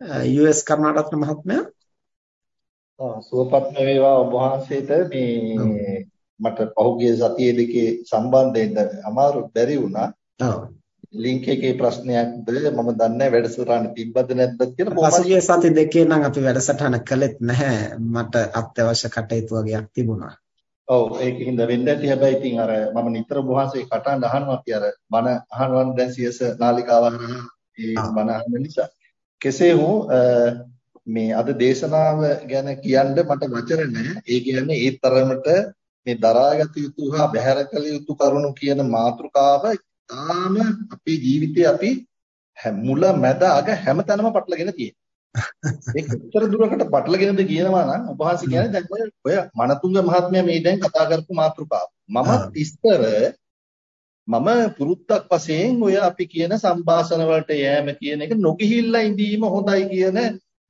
US Karunaratne මහත්මයා? සුවපත් වේවා ඔබ වහන්සේට. මේ මට පහුගිය සතියේ දෙකේ සම්බන්ධයෙන් අමාරු බැරි වුණා. ලින්ක් එකේ ප්‍රශ්නයක්ද මම දන්නේ වැඩසටහන තිබ්බද නැද්ද කියලා පසුගිය සති දෙකේ නම් අපි වැඩසටහන කළෙත් නැහැ. මට අත්‍යවශ්‍ය කටයුතු වගේක් තිබුණා. ඔව් ඒකින්ද වෙන්න ඇති. හැබැයි ඉතින් අර මම නිතර වහන්සේ කටහඬ අහනවා අපි අර බණ අහනවා දැන් සියස නාලිකාව හරහා ඒ බණ අහන නිසා කෙසේ හෝ මේ අද දේශනාව ගැන කියන්න මට වචන නැහැ. ඒ කියන්නේ ඒ තරමට මේ දරාගත යුතු හා බැහැර කළ යුතු කරුණු කියන මාතෘකාව තාම අපේ ජීවිතේ අපි මුල මැද අග හැමතැනම පටලගෙන තියෙනවා. ඒක උත්තර දුරකට පටලගෙනද කියනවා නම් වහන්සේ කියන්නේ දැන් ඔය මනතුංග මහත්මයා මේ දැන් කතා කරපු මාතෘකාව. මම ඉස්තර මම පුරුද්දක් වශයෙන් ඔය අපි කියන සංഭാෂණ වලට යෑම කියන එක නොගිහිල්ලා ඉඳීම හොඳයි කියන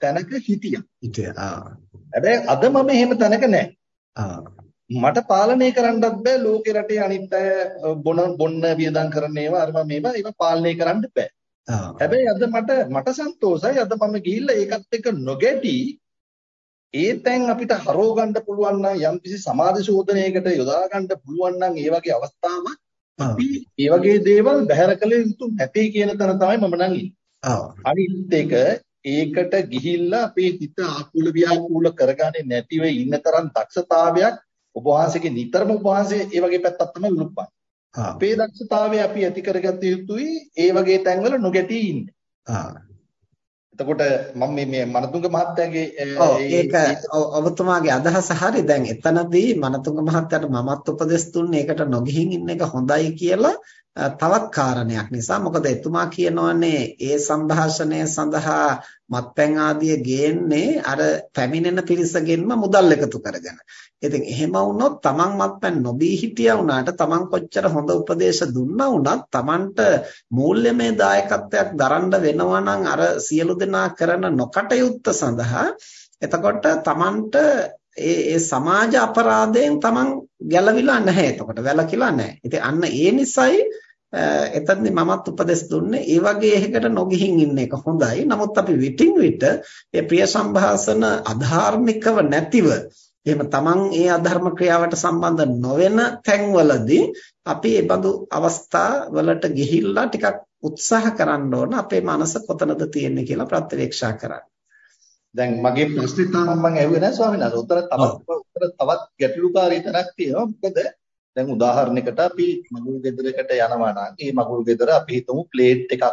තැනක හිටියා. හිටියා. හැබැයි අද මම එහෙම තැනක නැහැ. මට පාලනය කරන්නත් බෑ ලෝකේ රටේ අනිත් අය බොන බොන්න වියදම් කරන ඒවා අර මම මේවා ඒවා පාලනය කරන්න බෑ. හැබැයි අද මට මට සන්තෝෂයි අද මම ගිහිල්ලා ඒකත් එක්ක නොගැටි ඒ තැන් අපිට හරව ගන්න පුළුවන් නම් යම්කිසි සමාජ ශෝධනයකට යොදා ගන්න පුළුවන් නම් ඒ වගේ අවස්ථාවක් අපි ඒ වගේ දේවල් බැහැර කළ යුතු නැtei කියන තැන තමයි මම නම්. අනිත් එක ඒකට ගිහිල්ලා අපේ හිත ආකූල ව්‍යාකූල කරගන්නේ නැතිව ඉන්න තරම් දක්ෂතාවයක් ඔබ වහන්සේගේ නිතරම ඔබ වහන්සේ ඒ වගේ පැත්තක් තමයි උලුප්පන්නේ. අපේ දක්ෂතාවය අපි ඇති කරගත යුතුයි ඒ වගේ තැන්වල නොගැටී ඉන්න. එතකොට මම මේ මේ මනතුංග මහත්තයාගේ ඒක ඔබතුමාගේ අදහස හරි. දැන් එතනදී මනතුංග මහත්තයාට මමත් උපදෙස් දුන්නේ ඒකට නොගිහින් ඉන්න එක හොඳයි කියලා තවත් කාරණයක් නිසා මොකද එතුමා කියනවානේ ඒ සංഭാෂණය සඳහා මත්පැන් ආදිය ගේන්නේ අර පැමිණෙන පිරිසගෙන්ම මුදල් එකතු කරගෙන. ඉතින් එහෙම වුණොත් තමන් මත්පැන් නොබී හිටියා වුණාට තමන් කොච්චර හොඳ උපදේශ දුන්නා වුණත් තමන්ට මූල්‍යමය දායකත්වයක් දරන්න වෙනවා නම් අර සියලු දෙනා කරන නොකටයුත්ත සඳහා එතකොට තමන්ට ඒ ඒ සමාජ අපරාධයෙන් තමන් ගැලවිලා නැහැ. එතකොට වැළකීලා නැහැ. ඉතින් අන්න ඒ නිසයි එතනදි මමත් උපදෙස් දුන්නේ ඒ වගේ එකකට නොගිහින් ඉන්න එක හොඳයි. නමුත් අපි විටින් විට මේ ප්‍රිය සම්භාෂණ අධාර්මිකව නැතිව එහෙම තමන් ඒ අධර්ම ක්‍රියාවට සම්බන්ධ නොවන තැන්වලදී අපි මේ බඳු අවස්ථා වලට ගිහිල්ලා ටිකක් උත්සාහ කරන්න ඕන අපේ මනස කොතනද තියෙන්නේ කියලා ප්‍රත්‍යවේක්ෂා කරන්න. දැන් මගේ ප්‍රශ්නේ තාම මම ඇහුවේ නැහැ ස්වාමීන් වහන්සේ. උත්තර තවත් උත්තර තවත් ගැටලුකාරී තැනක් තියෙනවා. මොකද දැන් උදාහරණයකට අපි මගුල් ගෙදරකට යනවා නම් ඒ මගුල් ගෙදර අපි හිතමු ප්ලේට් එකක්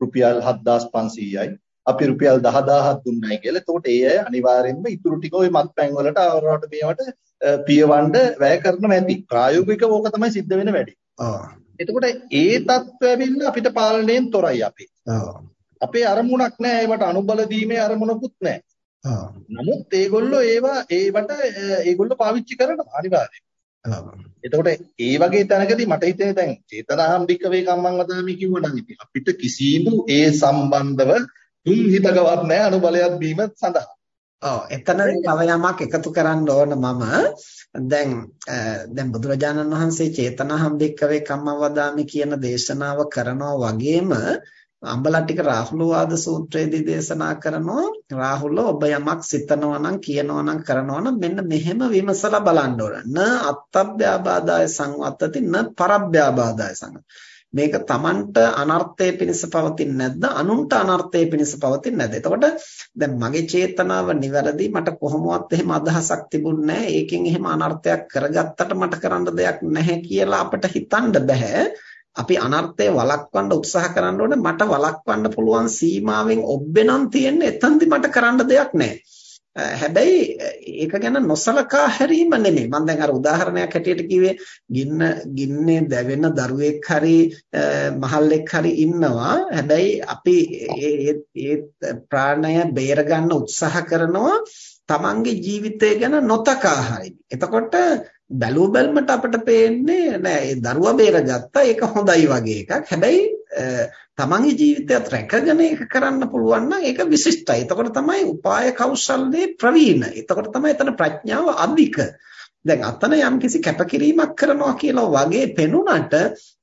රුපියල් 7500යි අපි රුපියල් 10000ක් දුන්නයි කියලා. එතකොට ඒ අය අනිවාර්යෙන්ම ඉතුරු ටික ওই මත්පැන් වලට ආවරවට මේවට පියවන්න වැය කරනවා ඇති. ප්‍රායෝගිකව ඕක තමයි සිද්ධ වෙන වැඩි. එතකොට ඒ தත්ත්වය ඇවිල්ලා අපිට පාලනයෙන් තොරයි අපි. අපේ අරමුණක් නැහැ ඒවට අනුබල දීමේ අරමුණකුත් නැහැ. නමුත් ඒගොල්ලෝ ඒවා ඒවට ඒගොල්ලෝ පාවිච්චි කරනවා අනිවාර්යයෙන්. එතකොට ඒ වගේ තැනකදී මට හිතෙන්නේ දැන් චේතනාහම්බික වේ කම්මං වදාමි කිව්වනම් ඉතින් අපිට කිසිම ඒ සම්බන්ධව තුන් හිතකවත් නැහැ අනුබලයක් බීම සඳහා. ඔව්. එතන තව යමක් එකතු කරන්න ඕන මම. දැන් දැන් බුදුරජාණන් වහන්සේ චේතනාහම්බික වේ කම්මං වදාමි කියන දේශනාව කරනවා වගේම අම්බලට්ටික රාහුලවාද සූත්‍රයේදී දේශනා කරනවා රාහුල ඔබ යමක් සිතනවා නම් කියනවා නම් කරනවා නම් මෙන්න මෙහෙම විමසලා බලන්න ඕන. න අත්තබ්බ්‍යාබාදාය සංවත්තති න පරබ්බ්‍යාබාදාය සං. මේක Tamanට අනර්ථයේ පිණිස පවතින්නේ නැද්ද? අනුන්ට අනර්ථයේ පිණිස පවතින්නේ නැද්ද? එතකොට දැන් මගේ චේතනාව නිවැරදි මට කොහොමවත් එහෙම අදහසක් තිබුණේ නැහැ. ඒකෙන් එහෙම අනර්ථයක් කරගත්තට මට කරන්න දෙයක් නැහැ කියලා අපිට හිතන්න බෑ. අපි අනර්ථය වළක්වන්න උත්සාහ කරන්න ඕනේ. මට වළක්වන්න පුළුවන් සීමාවෙන් ඔබ්බෙනම් තියෙන්නේ එතනදි මට කරන්න දෙයක් නැහැ. හැබැයි ඒක ගැන නොසලකා හැරීම නෙමෙයි. මම දැන් අර උදාහරණයක් හැටියට කිව්වේ ගින්න ගින්නේ දැවෙන දරුවෙක් හරි මහල්ලෙක් හරි ඉන්නවා. හැබැයි අපි ඒ ප්‍රාණය බේර ගන්න උත්සාහ කරනවා තමන්ගේ ජීවිතය ගැන නොතකා හරියි. එතකොට බැලුව බැලමට අපිට පේන්නේ නෑ ඒ දරුවා බේරගත්තා ඒක හොඳයි වගේ එකක්. හැබැයි තමන්ගේ ජීවිතයත් රැකගෙන ඒක කරන්න පුළුවන් නම් ඒක විශිෂ්ටයි. එතකොට තමයි උපාය කෞශල්‍යයේ ප්‍රවීණ. එතකොට තමයි එතන ප්‍රඥාව අධික. දැන් අතන යම්කිසි කැපකිරීමක් කරනවා කියලා වගේ පෙනුනට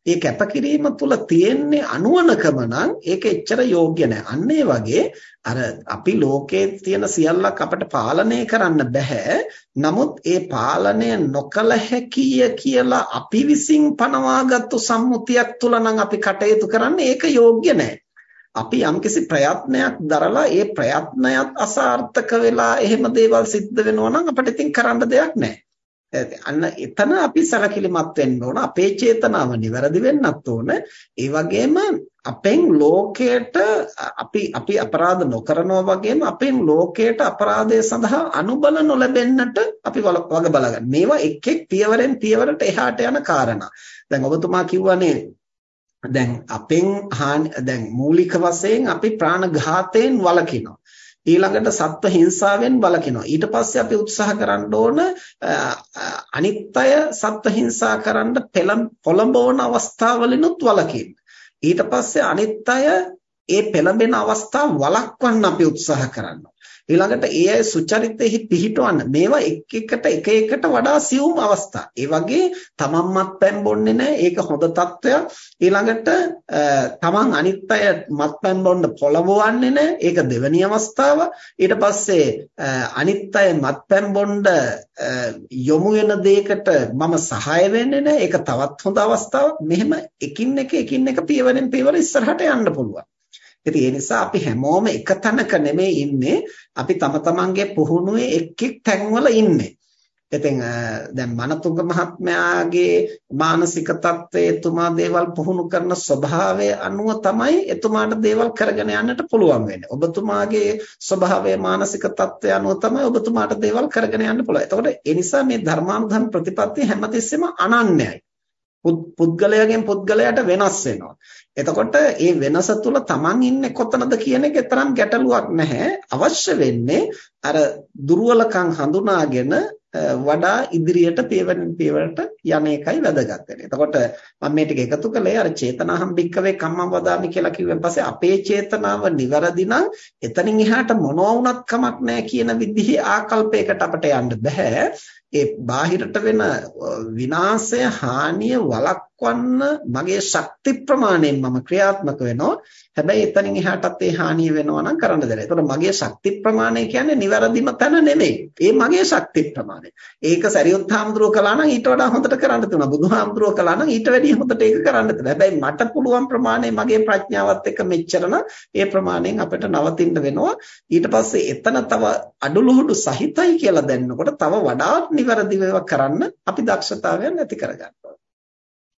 ඒ කැපකිරීම තුල තියෙන්නේ අනුවණකම නම් ඒක එච්චර යෝග්‍ය නැහැ. අන්න ඒ වගේ අර අපි ලෝකයේ තියෙන සියල්ලක් අපට පාලනය කරන්න බෑ. නමුත් ඒ පාලනය නොකල හැකිය කියලා අපි විසින් පනවාගත්තු සම්මුතියක් තුල නම් අපි කටයුතු කරන්නේ ඒක යෝග්‍ය නැහැ. අපි යම්කිසි ප්‍රයත්නයක් දරලා ඒ ප්‍රයත්නයත් අසාර්ථක වෙලා එහෙම දේවල් සිද්ධ වෙනවා නම් අපිට ඉතින් කරන්න දෙයක් නැහැ. අන්න එතන අපි සැලකිලිමත් වෙන්න ඕන අපේ චේතනාව නිවැරදි වෙන්නත් ඕන ඒ වගේම අපෙන් ලෝකයට අපි අපි අපරාධ නොකරනවා වගේම අපෙන් ලෝකයට අපරාධය සඳහා අනුබල නොලැබෙන්නට අපි වග බලගන්න. මේවා එක් එක් පියවරෙන් පියවරට එහාට යන කාරණා. දැන් ඔබතුමා කිව්වනේ දැන් අපෙන් දැන් මූලික වශයෙන් අපි ප්‍රාණඝාතයෙන් වළකිනවා. ඊළඟට සත්ව හිංසාවෙන් වළකිනවා. ඊට පස්සේ අපි උත්සාහ කරන්න ඕන අනිත් අය සත්ව හිංසා කරන්න පොළඹවන අවස්ථාවලිනුත් වළකින්න. ඊට පස්සේ අනිත් අය ඒ පෙළඹෙන අවස්ථා වළක්වන්න අපි උත්සාහ කරනවා. ඊළඟට ඒ අය සුචරිතෙහි පිහිටවන්න මේවා එක් එකට එක එකට වඩා සියුම් අවස්ථා. ඒ වගේ තමන්මත් පැන් බොන්නේ නැහැ. ඒක හොඳ තත්වයක්. ඊළඟට තමන් අනිත් අය මත්පැන් බොන්න පොළඹවන්නේ නැහැ. ඒක දෙවැනි අවස්ථාව. ඊට පස්සේ අනිත් අය මත්පැන් බොන්න යොමු වෙන දෙයකට මම සහාය වෙන්නේ නැහැ. ඒක තවත් හොඳ අවස්ථාවක්. මෙහෙම එකින් එක එකින් එක පියවරෙන් පියවර ඉස්සරහට යන්න පුළුවන්. ඉතින් ඒ නිසා අපි හැමෝම එක තැනක නෙමෙයි ඉන්නේ. අපි තම තමන්ගේ පුහුණුවේ එක් එක් තැන්වල ඉන්නේ. ඉතින් දැන් මනතුංග මහත්මයාගේ මානසික තත්ත්වයේ එතුමා දේවල් පුහුණු කරන ස්වභාවය අනුව තමයි එතුමාට දේවල් කරගෙන යන්නට පුළුවන් වෙන්නේ. ඔබතුමාගේ ස්වභාවය මානසික තත්ත්වය අනුව තමයි ඔබතුමාට දේවල් කරගෙන යන්න පුළුවන්. එතකොට ඒ නිසා මේ ධර්මානුධර්ම ප්‍රතිපත්තිය හැමතිස්සෙම අනන්‍යයි. පුද්ගලයාගෙන් පුද්ගලයාට වෙනස් වෙනවා. එතකොට මේ වෙනස තුල Taman ඉන්නේ කොතනද කියන එක තරම් ගැටලුවක් නැහැ. අවශ්‍ය වෙන්නේ අර දුර්වලකම් හඳුනාගෙන වඩා ඉදිරියට පියවරෙන් පියවරට යන එකයි වැදගත් වෙන්නේ. එතකොට මම මේ ටික එකතු කළේ අර චේතනාහම් භික්කවේ කම්මං වදාමි කියලා කිව්වන් පස්සේ අපේ චේතනාව නිවැරදි නම් එතනින් එහාට මොනවා වුණත් කමක් නැහැ කියන විදිහේ ආකල්පයකට අපිට යන්න බෑ. ඒ බාහිරට වෙන විනාශය හානිය වළක්වන්න මගේ ශක්ති ප්‍රමාණයෙන් මම ක්‍රියාත්මක වෙනවා හැබැයි එතනින් එහාටත් ඒ හානිය වෙනවා නම් කරන්න දෙන්න. ඒතකොට මගේ ශක්ති ප්‍රමාණය කියන්නේ නිවැරදිම තැන නෙමෙයි. ඒ මගේ ශක්ති ප්‍රමාණය. ඒක සරියොත් හාමුදුරුවෝ කළා නම් ඊට වඩා හොඳට කරන්න තිබුණා. බුදුහාමුදුරුවෝ කළා නම් ඊට වැඩිය හොඳට ඒක කරන්න තිබුණා. හැබැයි මට පුළුවන් ප්‍රමාණය මගේ ප්‍රඥාවත් එක්ක මෙච්චර ඒ ප්‍රමාණයෙන් අපිට නවතින්න වෙනවා. ඊට පස්සේ එතන තව අඩලුහුඩු සහිතයි කියලා දැනනකොට තව වඩාත් නිවැරදිව කරන්න අපි දක්ෂතාවයන් ඇති කරගන්නවා.